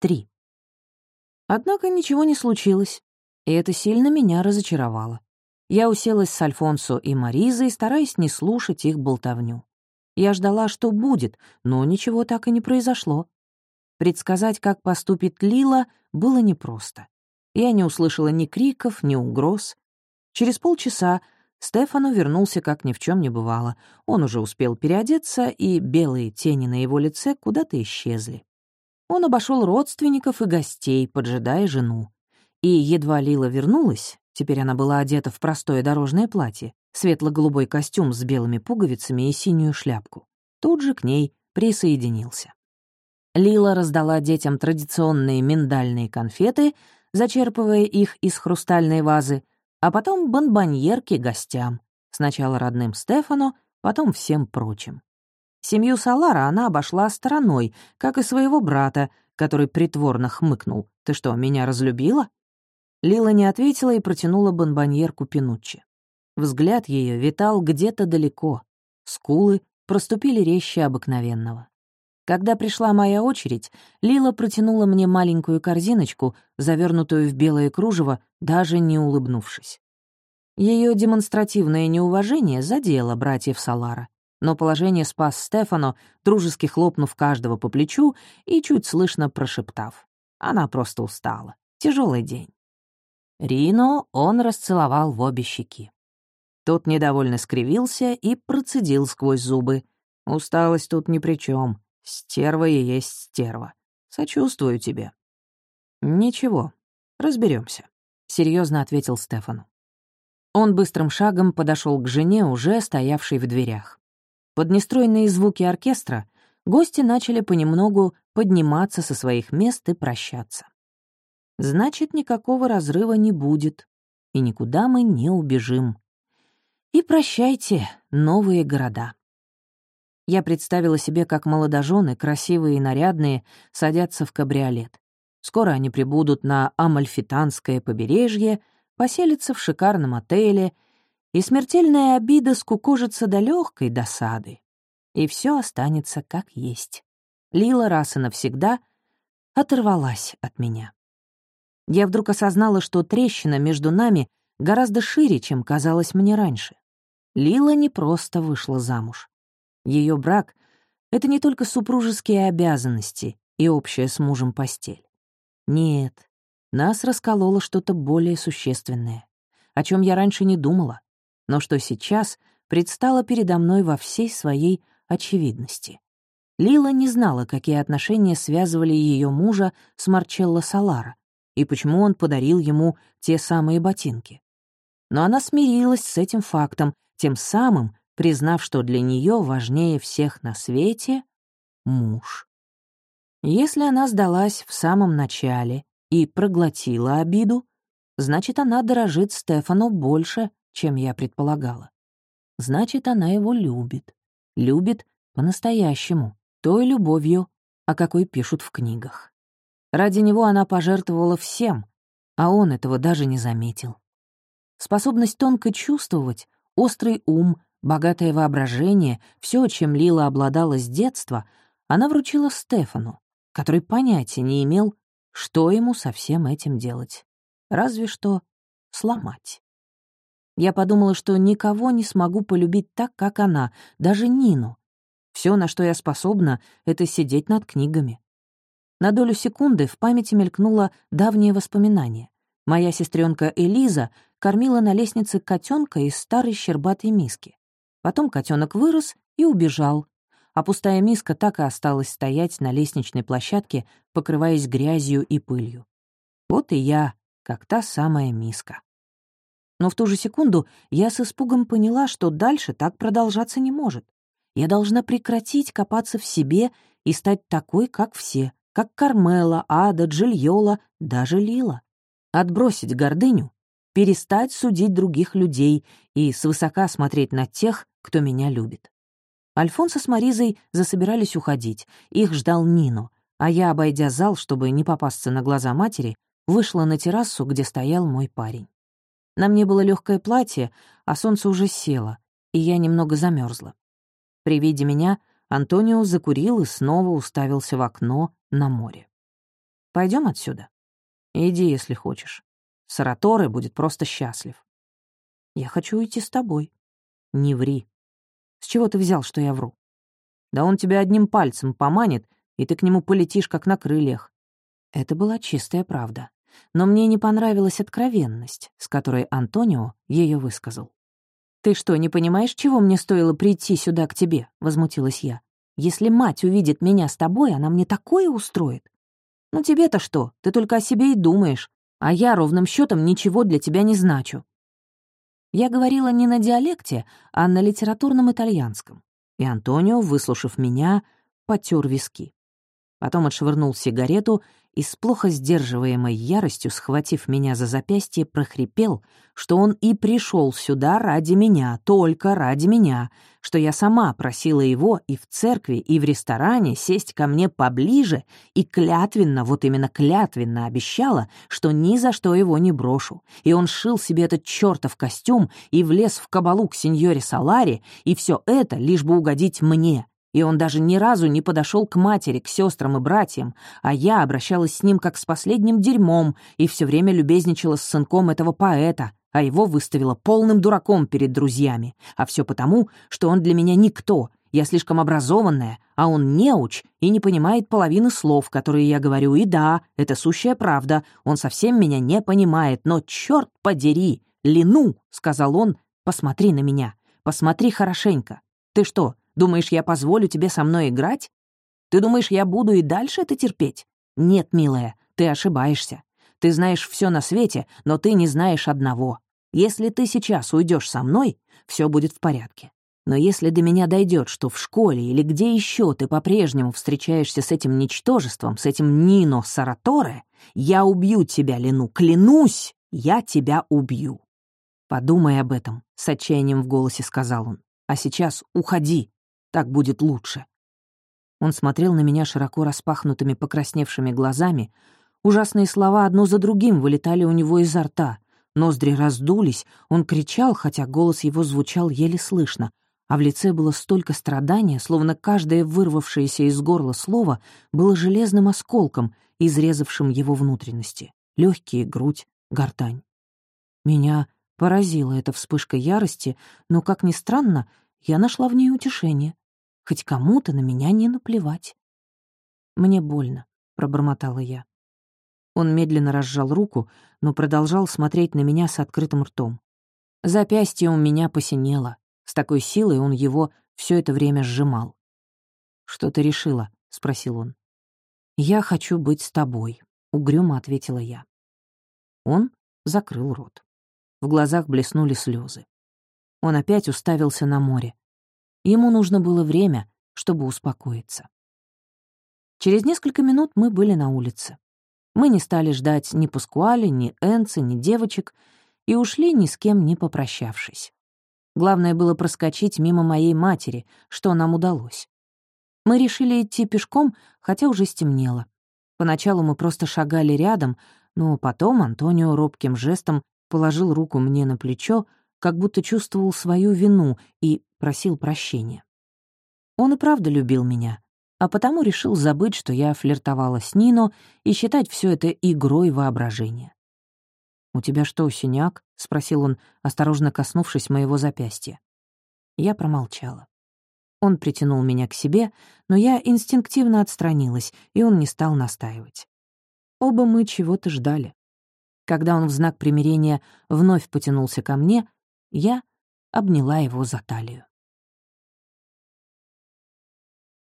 3. Однако ничего не случилось, и это сильно меня разочаровало. Я уселась с Альфонсо и Маризой, стараясь не слушать их болтовню. Я ждала, что будет, но ничего так и не произошло. Предсказать, как поступит Лила, было непросто. Я не услышала ни криков, ни угроз. Через полчаса Стефану вернулся, как ни в чем не бывало. Он уже успел переодеться, и белые тени на его лице куда-то исчезли. Он обошел родственников и гостей, поджидая жену. И едва Лила вернулась, теперь она была одета в простое дорожное платье, светло-голубой костюм с белыми пуговицами и синюю шляпку, тут же к ней присоединился. Лила раздала детям традиционные миндальные конфеты, зачерпывая их из хрустальной вазы, а потом бонбоньерки гостям, сначала родным Стефану, потом всем прочим. Семью Салара она обошла стороной, как и своего брата, который притворно хмыкнул. «Ты что, меня разлюбила?» Лила не ответила и протянула бонбоньерку Пинуччи. Взгляд ее витал где-то далеко. Скулы проступили резче обыкновенного. Когда пришла моя очередь, Лила протянула мне маленькую корзиночку, завернутую в белое кружево, даже не улыбнувшись. Ее демонстративное неуважение задело братьев Салара, но положение спас Стефано, дружески хлопнув каждого по плечу и чуть слышно прошептав. Она просто устала. Тяжелый день. Рино он расцеловал в обе щеки. Тот недовольно скривился и процедил сквозь зубы. «Усталость тут ни при чем. Стерва и есть стерва. Сочувствую тебе». «Ничего, разберемся, серьезно ответил Стефану. Он быстрым шагом подошел к жене, уже стоявшей в дверях. Под нестройные звуки оркестра гости начали понемногу подниматься со своих мест и прощаться. Значит, никакого разрыва не будет, и никуда мы не убежим. И прощайте, новые города. Я представила себе, как молодожены, красивые и нарядные, садятся в кабриолет. Скоро они прибудут на Амальфитанское побережье, поселятся в шикарном отеле, и смертельная обида скукожится до легкой досады. И все останется как есть. Лила раз и навсегда оторвалась от меня. Я вдруг осознала, что трещина между нами гораздо шире, чем казалось мне раньше. Лила не просто вышла замуж. Ее брак — это не только супружеские обязанности и общая с мужем постель. Нет, нас раскололо что-то более существенное, о чем я раньше не думала, но что сейчас предстало передо мной во всей своей очевидности. Лила не знала, какие отношения связывали ее мужа с Марчелло Салара и почему он подарил ему те самые ботинки. Но она смирилась с этим фактом, тем самым признав, что для нее важнее всех на свете — муж. Если она сдалась в самом начале и проглотила обиду, значит, она дорожит Стефану больше, чем я предполагала. Значит, она его любит. Любит по-настоящему, той любовью, о какой пишут в книгах. Ради него она пожертвовала всем, а он этого даже не заметил. Способность тонко чувствовать, острый ум, Богатое воображение, все, чем Лила обладала с детства, она вручила Стефану, который понятия не имел, что ему со всем этим делать. Разве что сломать. Я подумала, что никого не смогу полюбить так, как она, даже Нину. Все, на что я способна, — это сидеть над книгами. На долю секунды в памяти мелькнуло давнее воспоминание. Моя сестренка Элиза кормила на лестнице котенка из старой щербатой миски. Потом котенок вырос и убежал, а пустая миска так и осталась стоять на лестничной площадке, покрываясь грязью и пылью. Вот и я, как та самая миска. Но в ту же секунду я с испугом поняла, что дальше так продолжаться не может. Я должна прекратить копаться в себе и стать такой, как все, как Кармела, Ада, Джильола, даже Лила. Отбросить гордыню, перестать судить других людей и свысока смотреть на тех, кто меня любит. Альфонсо с Маризой засобирались уходить, их ждал Нино, а я, обойдя зал, чтобы не попасться на глаза матери, вышла на террасу, где стоял мой парень. На мне было легкое платье, а солнце уже село, и я немного замерзла. При виде меня Антонио закурил и снова уставился в окно на море. Пойдем отсюда? Иди, если хочешь. Сараторы будет просто счастлив. Я хочу уйти с тобой. Не ври. С чего ты взял, что я вру? Да он тебя одним пальцем поманит, и ты к нему полетишь, как на крыльях. Это была чистая правда. Но мне не понравилась откровенность, с которой Антонио ее высказал. «Ты что, не понимаешь, чего мне стоило прийти сюда к тебе?» — возмутилась я. «Если мать увидит меня с тобой, она мне такое устроит. Ну тебе-то что? Ты только о себе и думаешь. А я ровным счетом ничего для тебя не значу». Я говорила не на диалекте, а на литературном итальянском. И Антонио, выслушав меня, потер виски. Потом отшвырнул сигарету и с плохо сдерживаемой яростью, схватив меня за запястье, прохрипел, что он и пришел сюда ради меня, только ради меня, что я сама просила его и в церкви, и в ресторане сесть ко мне поближе и клятвенно, вот именно клятвенно обещала, что ни за что его не брошу. И он шил себе этот чертов костюм и влез в кабалу к сеньоре Салари, и все это лишь бы угодить мне, и он даже ни разу не подошел к матери, к сестрам и братьям, а я обращалась с ним как с последним дерьмом и все время любезничала с сынком этого поэта, а его выставила полным дураком перед друзьями. А все потому, что он для меня никто, я слишком образованная, а он неуч и не понимает половины слов, которые я говорю. И да, это сущая правда, он совсем меня не понимает, но черт подери, Лину, — сказал он, — посмотри на меня, посмотри хорошенько. Ты что, Думаешь, я позволю тебе со мной играть? Ты думаешь, я буду и дальше это терпеть? Нет, милая, ты ошибаешься. Ты знаешь все на свете, но ты не знаешь одного. Если ты сейчас уйдешь со мной, все будет в порядке. Но если до меня дойдет, что в школе или где еще ты по-прежнему встречаешься с этим ничтожеством, с этим Нино Сараторе, я убью тебя, Лену, клянусь, я тебя убью. Подумай об этом, — с отчаянием в голосе сказал он. А сейчас уходи. Так будет лучше». Он смотрел на меня широко распахнутыми покрасневшими глазами. Ужасные слова одно за другим вылетали у него изо рта. Ноздри раздулись, он кричал, хотя голос его звучал еле слышно, а в лице было столько страдания, словно каждое вырвавшееся из горла слово было железным осколком, изрезавшим его внутренности. Легкие, грудь, гортань. Меня поразила эта вспышка ярости, но, как ни странно, я нашла в ней утешение. Хоть кому-то на меня не наплевать. «Мне больно», — пробормотала я. Он медленно разжал руку, но продолжал смотреть на меня с открытым ртом. Запястье у меня посинело. С такой силой он его все это время сжимал. «Что ты решила?» — спросил он. «Я хочу быть с тобой», — угрюмо ответила я. Он закрыл рот. В глазах блеснули слезы. Он опять уставился на море. Ему нужно было время, чтобы успокоиться. Через несколько минут мы были на улице. Мы не стали ждать ни Паскуали, ни Энцы, ни девочек и ушли ни с кем не попрощавшись. Главное было проскочить мимо моей матери, что нам удалось. Мы решили идти пешком, хотя уже стемнело. Поначалу мы просто шагали рядом, но потом Антонио робким жестом положил руку мне на плечо, как будто чувствовал свою вину и просил прощения. Он и правда любил меня, а потому решил забыть, что я флиртовала с Нино и считать все это игрой воображения. «У тебя что, синяк?» — спросил он, осторожно коснувшись моего запястья. Я промолчала. Он притянул меня к себе, но я инстинктивно отстранилась, и он не стал настаивать. Оба мы чего-то ждали. Когда он в знак примирения вновь потянулся ко мне, я обняла его за талию.